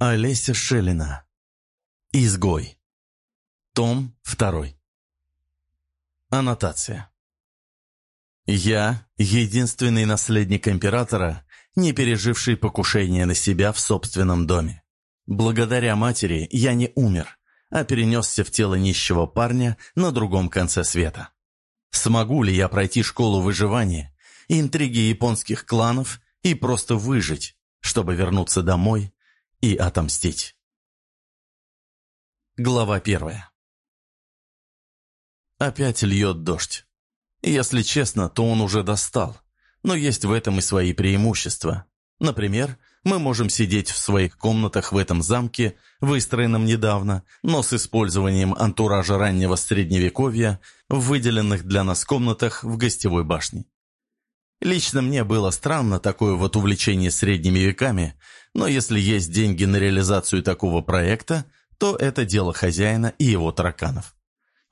Олеся Шелина. Изгой. Том 2. Аннотация. Я – единственный наследник императора, не переживший покушение на себя в собственном доме. Благодаря матери я не умер, а перенесся в тело нищего парня на другом конце света. Смогу ли я пройти школу выживания, интриги японских кланов и просто выжить, чтобы вернуться домой и отомстить. Глава первая. Опять льет дождь. Если честно, то он уже достал. Но есть в этом и свои преимущества. Например, мы можем сидеть в своих комнатах в этом замке, выстроенном недавно, но с использованием антуража раннего средневековья в выделенных для нас комнатах в гостевой башне. Лично мне было странно такое вот увлечение средними веками, но если есть деньги на реализацию такого проекта, то это дело хозяина и его тараканов.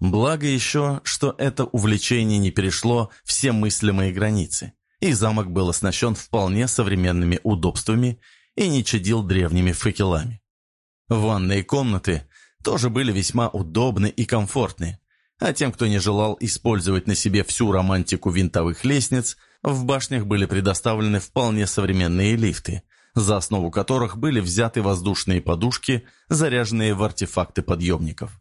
Благо еще, что это увлечение не перешло все мыслимые границы, и замок был оснащен вполне современными удобствами и не чадил древними факелами. Ванные комнаты тоже были весьма удобны и комфортны, а тем, кто не желал использовать на себе всю романтику винтовых лестниц, в башнях были предоставлены вполне современные лифты, за основу которых были взяты воздушные подушки, заряженные в артефакты подъемников.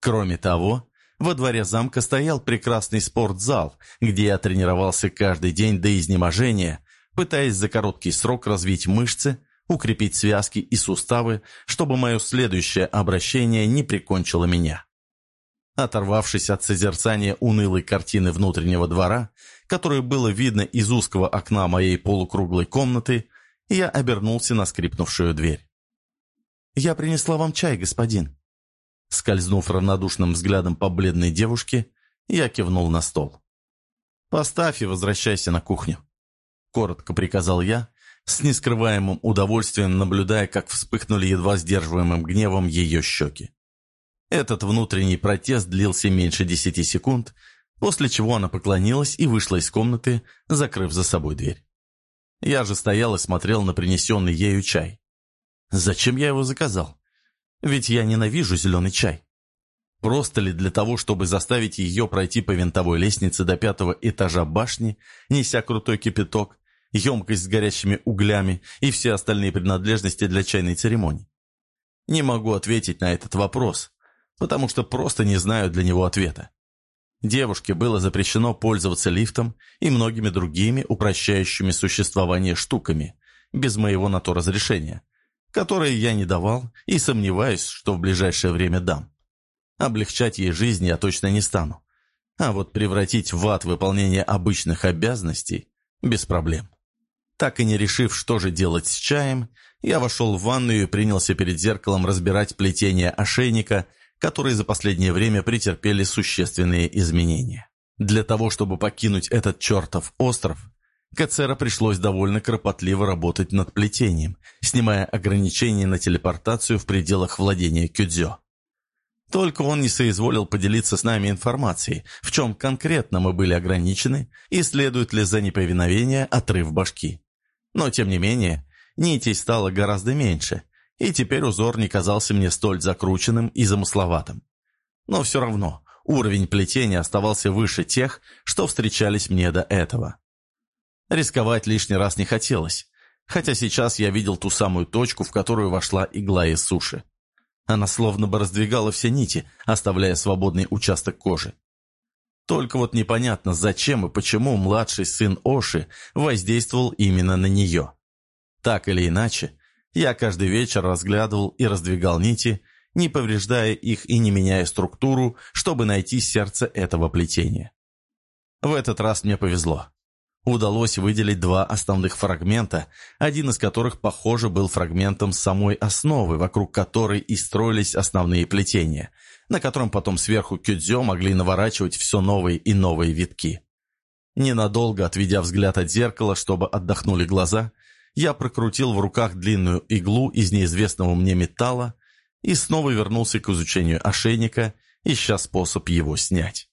Кроме того, во дворе замка стоял прекрасный спортзал, где я тренировался каждый день до изнеможения, пытаясь за короткий срок развить мышцы, укрепить связки и суставы, чтобы мое следующее обращение не прикончило меня. Оторвавшись от созерцания унылой картины внутреннего двора, которую было видно из узкого окна моей полукруглой комнаты, я обернулся на скрипнувшую дверь. «Я принесла вам чай, господин». Скользнув равнодушным взглядом по бледной девушке, я кивнул на стол. «Поставь и возвращайся на кухню», — коротко приказал я, с нескрываемым удовольствием наблюдая, как вспыхнули едва сдерживаемым гневом ее щеки. Этот внутренний протест длился меньше десяти секунд, после чего она поклонилась и вышла из комнаты, закрыв за собой дверь. Я же стоял и смотрел на принесенный ею чай. Зачем я его заказал? Ведь я ненавижу зеленый чай. Просто ли для того, чтобы заставить ее пройти по винтовой лестнице до пятого этажа башни, неся крутой кипяток, емкость с горящими углями и все остальные принадлежности для чайной церемонии? Не могу ответить на этот вопрос, потому что просто не знаю для него ответа. Девушке было запрещено пользоваться лифтом и многими другими упрощающими существование штуками, без моего на то разрешения, которые я не давал и сомневаюсь, что в ближайшее время дам. Облегчать ей жизнь я точно не стану. А вот превратить в ад выполнение обычных обязанностей – без проблем. Так и не решив, что же делать с чаем, я вошел в ванную и принялся перед зеркалом разбирать плетение ошейника – которые за последнее время претерпели существенные изменения. Для того, чтобы покинуть этот чертов остров, Кацера пришлось довольно кропотливо работать над плетением, снимая ограничения на телепортацию в пределах владения Кюдзё. Только он не соизволил поделиться с нами информацией, в чем конкретно мы были ограничены и следует ли за неповиновение отрыв башки. Но, тем не менее, нитей стало гораздо меньше, и теперь узор не казался мне столь закрученным и замысловатым. Но все равно уровень плетения оставался выше тех, что встречались мне до этого. Рисковать лишний раз не хотелось, хотя сейчас я видел ту самую точку, в которую вошла игла из суши. Она словно бы раздвигала все нити, оставляя свободный участок кожи. Только вот непонятно, зачем и почему младший сын Оши воздействовал именно на нее. Так или иначе, я каждый вечер разглядывал и раздвигал нити, не повреждая их и не меняя структуру, чтобы найти сердце этого плетения. В этот раз мне повезло. Удалось выделить два основных фрагмента, один из которых, похоже, был фрагментом самой основы, вокруг которой и строились основные плетения, на котором потом сверху кюдзё могли наворачивать все новые и новые витки. Ненадолго отведя взгляд от зеркала, чтобы отдохнули глаза, я прокрутил в руках длинную иглу из неизвестного мне металла и снова вернулся к изучению ошейника, ища способ его снять.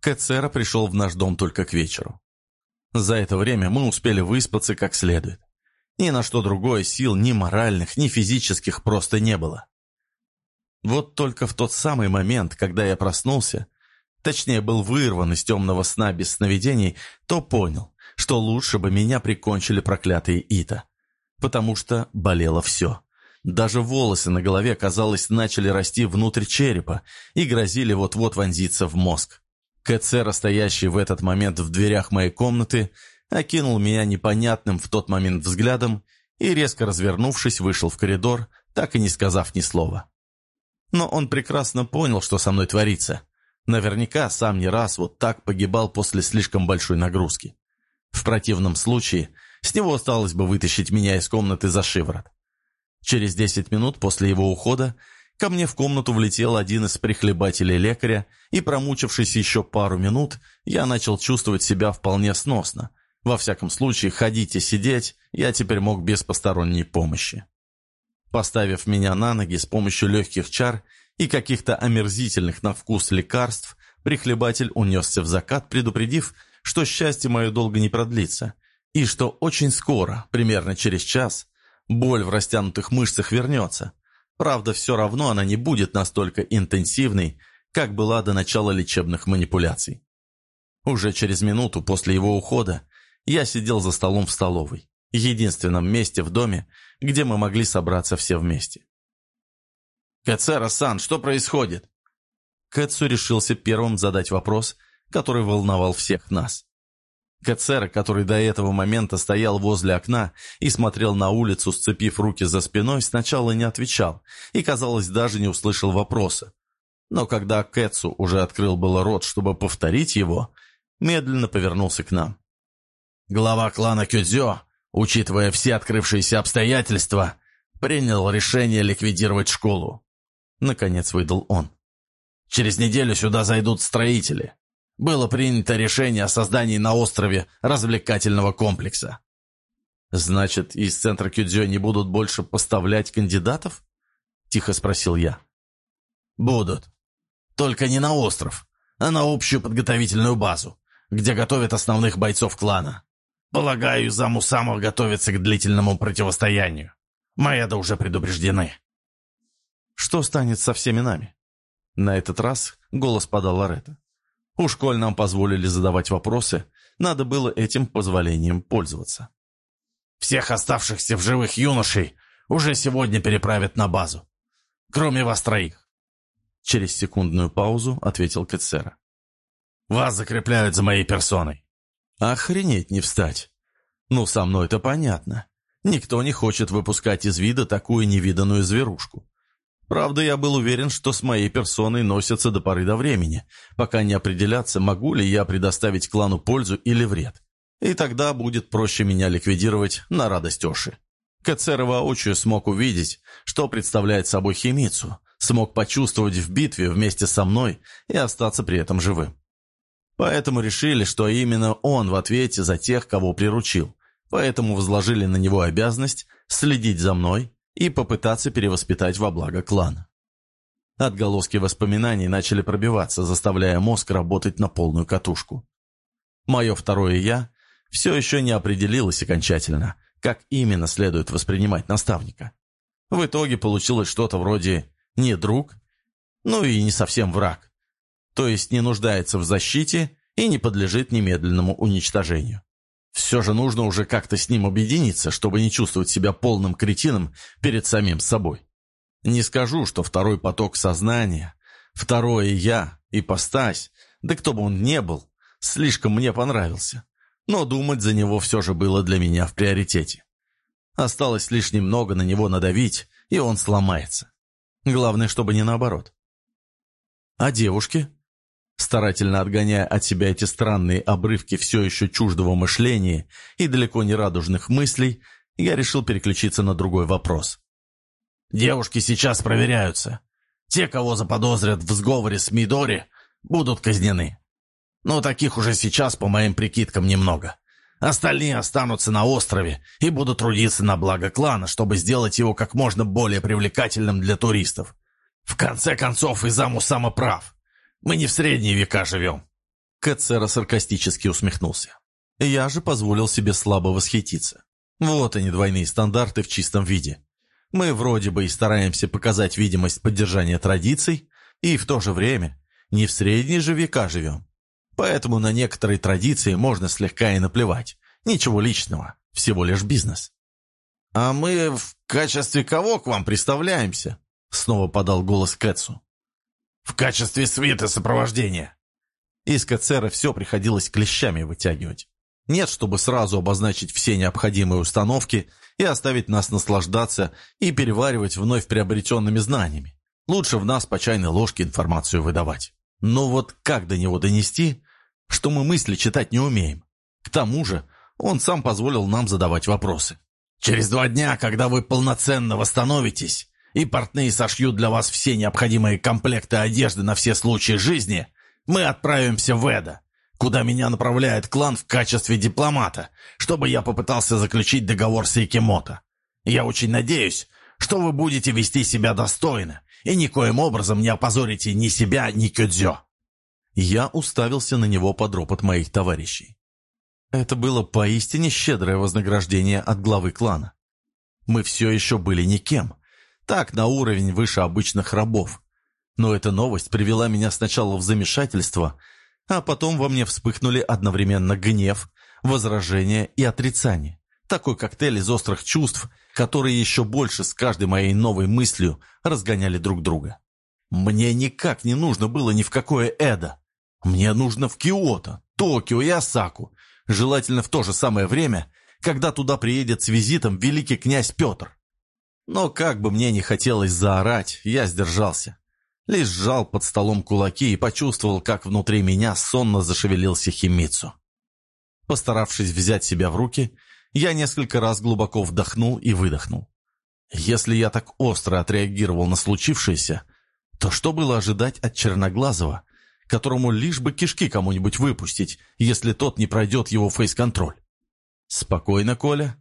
Кэцера пришел в наш дом только к вечеру. За это время мы успели выспаться как следует. Ни на что другое сил, ни моральных, ни физических просто не было. Вот только в тот самый момент, когда я проснулся, точнее был вырван из темного сна без сновидений, то понял, что лучше бы меня прикончили проклятые Ита. Потому что болело все. Даже волосы на голове, казалось, начали расти внутрь черепа и грозили вот-вот вонзиться в мозг. Кэцера, стоящий в этот момент в дверях моей комнаты, окинул меня непонятным в тот момент взглядом и, резко развернувшись, вышел в коридор, так и не сказав ни слова. Но он прекрасно понял, что со мной творится. Наверняка сам не раз вот так погибал после слишком большой нагрузки. В противном случае с него осталось бы вытащить меня из комнаты за шиворот. Через десять минут после его ухода ко мне в комнату влетел один из прихлебателей лекаря, и, промучившись еще пару минут, я начал чувствовать себя вполне сносно. Во всяком случае, ходить и сидеть я теперь мог без посторонней помощи. Поставив меня на ноги с помощью легких чар и каких-то омерзительных на вкус лекарств, прихлебатель унесся в закат, предупредив, что счастье мое долго не продлится, и что очень скоро, примерно через час, боль в растянутых мышцах вернется. Правда, все равно она не будет настолько интенсивной, как была до начала лечебных манипуляций. Уже через минуту после его ухода я сидел за столом в столовой, единственном месте в доме, где мы могли собраться все вместе. «Кацера-сан, что происходит?» Кэтсу решился первым задать вопрос, который волновал всех нас. Кацера, который до этого момента стоял возле окна и смотрел на улицу, сцепив руки за спиной, сначала не отвечал и, казалось, даже не услышал вопроса. Но когда Кэтсу уже открыл было рот, чтобы повторить его, медленно повернулся к нам. Глава клана Кюдзё, учитывая все открывшиеся обстоятельства, принял решение ликвидировать школу. Наконец выдал он. Через неделю сюда зайдут строители было принято решение о создании на острове развлекательного комплекса. «Значит, из центра Кюдзё не будут больше поставлять кандидатов?» – тихо спросил я. «Будут. Только не на остров, а на общую подготовительную базу, где готовят основных бойцов клана. Полагаю, заму самов готовится к длительному противостоянию. Моя-да уже предупреждены». «Что станет со всеми нами?» На этот раз голос подал Лоретта. У школь нам позволили задавать вопросы, надо было этим позволением пользоваться. «Всех оставшихся в живых юношей уже сегодня переправят на базу. Кроме вас троих». Через секундную паузу ответил Кецера. «Вас закрепляют за моей персоной». «Охренеть не встать. Ну, со мной это понятно. Никто не хочет выпускать из вида такую невиданную зверушку. Правда, я был уверен, что с моей персоной носятся до поры до времени, пока не определятся, могу ли я предоставить клану пользу или вред. И тогда будет проще меня ликвидировать на радость Оши. Кацера воочию смог увидеть, что представляет собой Химицу, смог почувствовать в битве вместе со мной и остаться при этом живым. Поэтому решили, что именно он в ответе за тех, кого приручил. Поэтому возложили на него обязанность следить за мной и попытаться перевоспитать во благо клана. Отголоски воспоминаний начали пробиваться, заставляя мозг работать на полную катушку. Мое второе «я» все еще не определилось окончательно, как именно следует воспринимать наставника. В итоге получилось что-то вроде «не друг», ну и не совсем враг, то есть не нуждается в защите и не подлежит немедленному уничтожению. Все же нужно уже как-то с ним объединиться, чтобы не чувствовать себя полным кретином перед самим собой. Не скажу, что второй поток сознания, второе «я», ипостась, да кто бы он ни был, слишком мне понравился. Но думать за него все же было для меня в приоритете. Осталось лишь немного на него надавить, и он сломается. Главное, чтобы не наоборот. А девушки? Старательно отгоняя от себя эти странные обрывки все еще чуждого мышления и далеко не радужных мыслей, я решил переключиться на другой вопрос. «Девушки сейчас проверяются. Те, кого заподозрят в сговоре с Мидори, будут казнены. Но таких уже сейчас, по моим прикидкам, немного. Остальные останутся на острове и будут трудиться на благо клана, чтобы сделать его как можно более привлекательным для туристов. В конце концов, Изаму самоправ. Мы не в средние века живем». Кэцера саркастически усмехнулся. Я же позволил себе слабо восхититься. Вот они, двойные стандарты в чистом виде. Мы вроде бы и стараемся показать видимость поддержания традиций, и в то же время не в средние же века живем. Поэтому на некоторые традиции можно слегка и наплевать. Ничего личного, всего лишь бизнес. «А мы в качестве кого к вам представляемся?» Снова подал голос Кэтсу. «В качестве свита сопровождения». Из Кэцера все приходилось клещами вытягивать. Нет, чтобы сразу обозначить все необходимые установки и оставить нас наслаждаться и переваривать вновь приобретенными знаниями. Лучше в нас по чайной ложке информацию выдавать. Но вот как до него донести, что мы мысли читать не умеем? К тому же он сам позволил нам задавать вопросы. «Через два дня, когда вы полноценно восстановитесь, и портные сошьют для вас все необходимые комплекты одежды на все случаи жизни, мы отправимся в Эда, куда меня направляет клан в качестве дипломата, чтобы я попытался заключить договор с Икимото. Я очень надеюсь, что вы будете вести себя достойно и никоим образом не опозорите ни себя, ни Кюдзё». Я уставился на него под ропот моих товарищей. Это было поистине щедрое вознаграждение от главы клана. Мы все еще были никем. Так, на уровень выше обычных рабов. Но эта новость привела меня сначала в замешательство, а потом во мне вспыхнули одновременно гнев, возражение и отрицание. Такой коктейль из острых чувств, которые еще больше с каждой моей новой мыслью разгоняли друг друга. Мне никак не нужно было ни в какое Эда. Мне нужно в Киото, Токио и Осаку, желательно в то же самое время, когда туда приедет с визитом великий князь Петр. Но как бы мне не хотелось заорать, я сдержался. Лишь сжал под столом кулаки и почувствовал, как внутри меня сонно зашевелился Химицу. Постаравшись взять себя в руки, я несколько раз глубоко вдохнул и выдохнул. Если я так остро отреагировал на случившееся, то что было ожидать от Черноглазого, которому лишь бы кишки кому-нибудь выпустить, если тот не пройдет его фейс-контроль. Спокойно, Коля.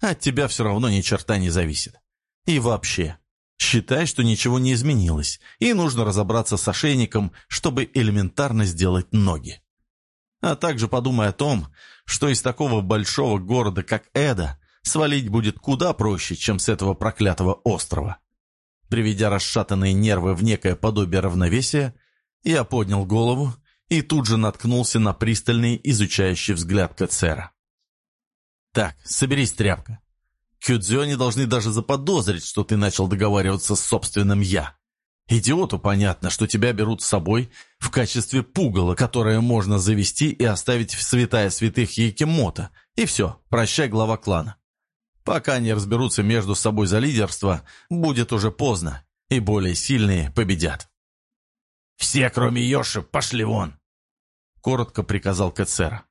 От тебя все равно ни черта не зависит. И вообще, считай, что ничего не изменилось, и нужно разобраться с ошейником, чтобы элементарно сделать ноги. А также подумай о том, что из такого большого города, как Эда, свалить будет куда проще, чем с этого проклятого острова. Приведя расшатанные нервы в некое подобие равновесия, я поднял голову и тут же наткнулся на пристальный изучающий взгляд Кацера. «Так, соберись, тряпка. Кюдзё не должны даже заподозрить, что ты начал договариваться с собственным «я». Идиоту понятно, что тебя берут с собой в качестве пугала, которое можно завести и оставить в святая святых Якимото. И все, прощай, глава клана. Пока не разберутся между собой за лидерство, будет уже поздно, и более сильные победят. «Все, кроме Йоши, пошли вон!» Коротко приказал Кэцера.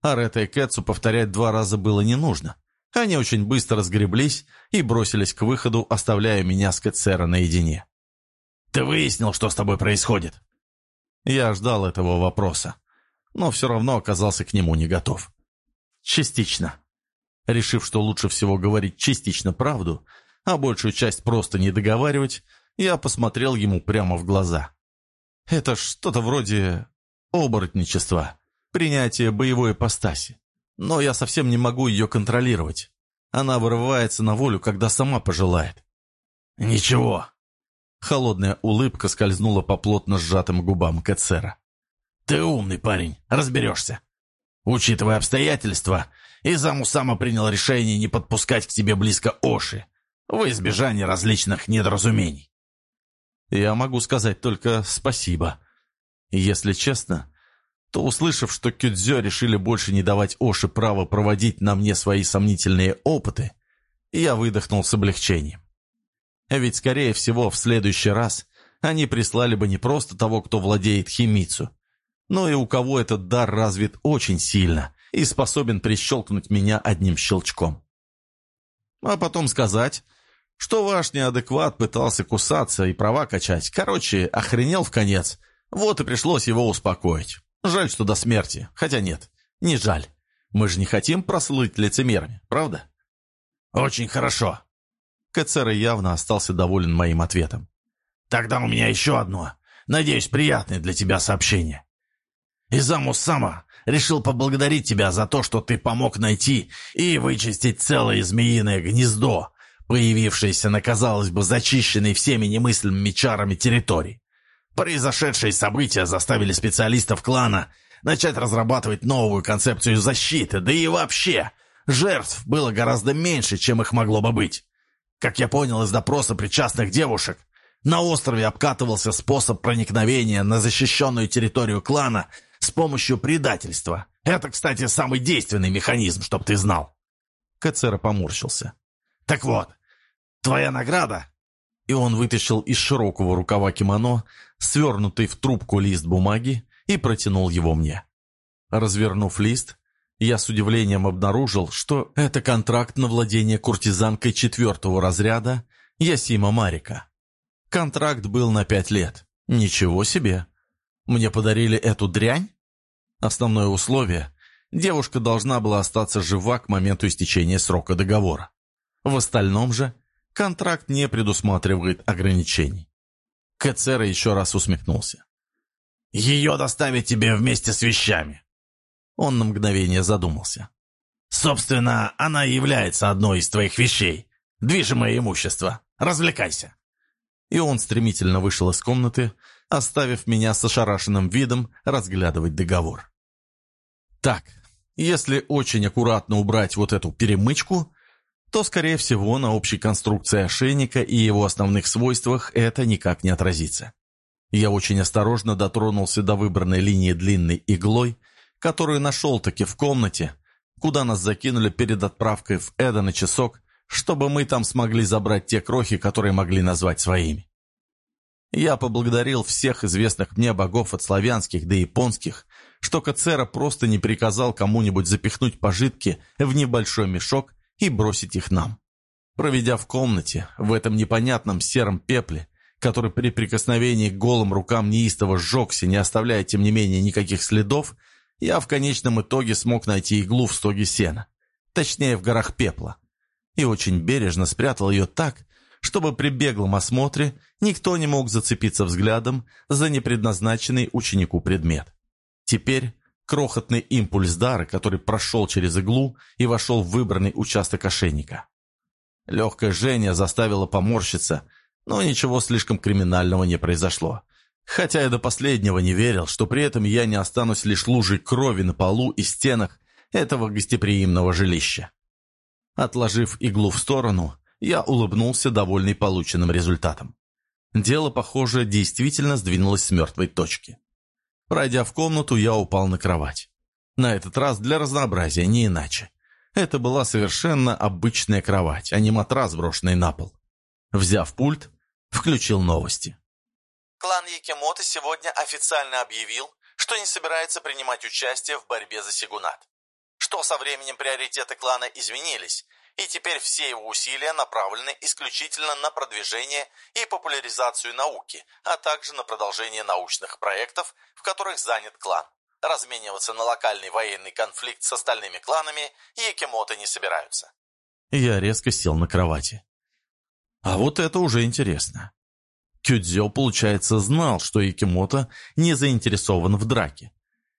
Арета и Кэтсу повторять два раза было не нужно. Они очень быстро разгреблись и бросились к выходу, оставляя меня с Кэцера наедине. «Ты выяснил, что с тобой происходит?» Я ждал этого вопроса, но все равно оказался к нему не готов. Частично. Решив, что лучше всего говорить частично правду, а большую часть просто не договаривать, я посмотрел ему прямо в глаза. Это что-то вроде оборотничества, принятия боевой ипостаси. Но я совсем не могу ее контролировать. Она вырывается на волю, когда сама пожелает. «Ничего». Холодная улыбка скользнула по плотно сжатым губам Кэцера. «Ты умный парень, разберешься. Учитывая обстоятельства, Изаму сама принял решение не подпускать к тебе близко Оши, в избежание различных недоразумений. Я могу сказать только спасибо. если честно, то, услышав, что Кюдзё решили больше не давать Оши право проводить на мне свои сомнительные опыты, я выдохнул с облегчением. Ведь, скорее всего, в следующий раз они прислали бы не просто того, кто владеет химицу, но и у кого этот дар развит очень сильно и способен прищелкнуть меня одним щелчком. А потом сказать, что ваш неадекват пытался кусаться и права качать. Короче, охренел в конец. Вот и пришлось его успокоить. Жаль, что до смерти. Хотя нет, не жаль. Мы же не хотим прослыть лицемерами, правда? Очень хорошо. Кацера явно остался доволен моим ответом. Тогда у меня еще одно, надеюсь, приятное для тебя сообщение. Изаму Сама решил поблагодарить тебя за то, что ты помог найти и вычистить целое змеиное гнездо, появившееся на, казалось бы, зачищенной всеми немыслимыми чарами территории. Произошедшие события заставили специалистов клана начать разрабатывать новую концепцию защиты, да и вообще, жертв было гораздо меньше, чем их могло бы быть. Как я понял из допроса причастных девушек, на острове обкатывался способ проникновения на защищенную территорию клана с помощью предательства. Это, кстати, самый действенный механизм, чтоб ты знал. Кацера поморщился. Так вот, твоя награда... И он вытащил из широкого рукава кимоно свернутый в трубку лист бумаги и протянул его мне. Развернув лист, я с удивлением обнаружил, что это контракт на владение куртизанкой четвертого разряда Ясима Марика. Контракт был на пять лет. Ничего себе! Мне подарили эту дрянь? Основное условие – девушка должна была остаться жива к моменту истечения срока договора. В остальном же контракт не предусматривает ограничений. Кэцера еще раз усмехнулся. «Ее доставят тебе вместе с вещами». Он на мгновение задумался. «Собственно, она является одной из твоих вещей. Движимое имущество. Развлекайся». И он стремительно вышел из комнаты, оставив меня с ошарашенным видом разглядывать договор. Так, если очень аккуратно убрать вот эту перемычку, то, скорее всего, на общей конструкции ошейника и его основных свойствах это никак не отразится. Я очень осторожно дотронулся до выбранной линии длинной иглой, которую нашел-таки в комнате, куда нас закинули перед отправкой в Эда на часок, чтобы мы там смогли забрать те крохи, которые могли назвать своими. Я поблагодарил всех известных мне богов от славянских до японских, что Кацера просто не приказал кому-нибудь запихнуть пожитки в небольшой мешок и бросить их нам. Проведя в комнате, в этом непонятном сером пепле, который при прикосновении к голым рукам неистово сжегся, не оставляя, тем не менее, никаких следов, я в конечном итоге смог найти иглу в стоге сена, точнее, в горах пепла, и очень бережно спрятал ее так, чтобы при беглом осмотре никто не мог зацепиться взглядом за непредназначенный ученику предмет. Теперь крохотный импульс дара, который прошел через иглу и вошел в выбранный участок ошейника. Легкое жжение заставило поморщиться, но ничего слишком криминального не произошло. Хотя я до последнего не верил, что при этом я не останусь лишь лужей крови на полу и стенах этого гостеприимного жилища. Отложив иглу в сторону, я улыбнулся, довольный полученным результатом. Дело, похоже, действительно сдвинулось с мертвой точки. Пройдя в комнату, я упал на кровать. На этот раз для разнообразия, не иначе. Это была совершенно обычная кровать, а не матрас, брошенный на пол. Взяв пульт, включил новости. Клан Якимото сегодня официально объявил, что не собирается принимать участие в борьбе за Сигунат. Что со временем приоритеты клана изменились, и теперь все его усилия направлены исключительно на продвижение и популяризацию науки, а также на продолжение научных проектов, в которых занят клан. Размениваться на локальный военный конфликт с остальными кланами Якимото не собираются. Я резко сел на кровати. А вот это уже интересно. Кюдзё, получается, знал, что Якимото не заинтересован в драке.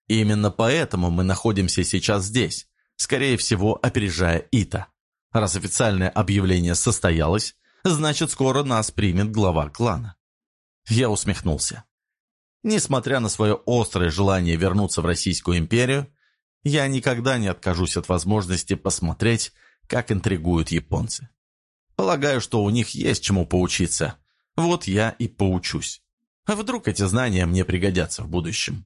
И именно поэтому мы находимся сейчас здесь, скорее всего, опережая Ита. Раз официальное объявление состоялось, значит, скоро нас примет глава клана. Я усмехнулся. Несмотря на свое острое желание вернуться в Российскую империю, я никогда не откажусь от возможности посмотреть, как интригуют японцы. Полагаю, что у них есть чему поучиться. Вот я и поучусь. А вдруг эти знания мне пригодятся в будущем?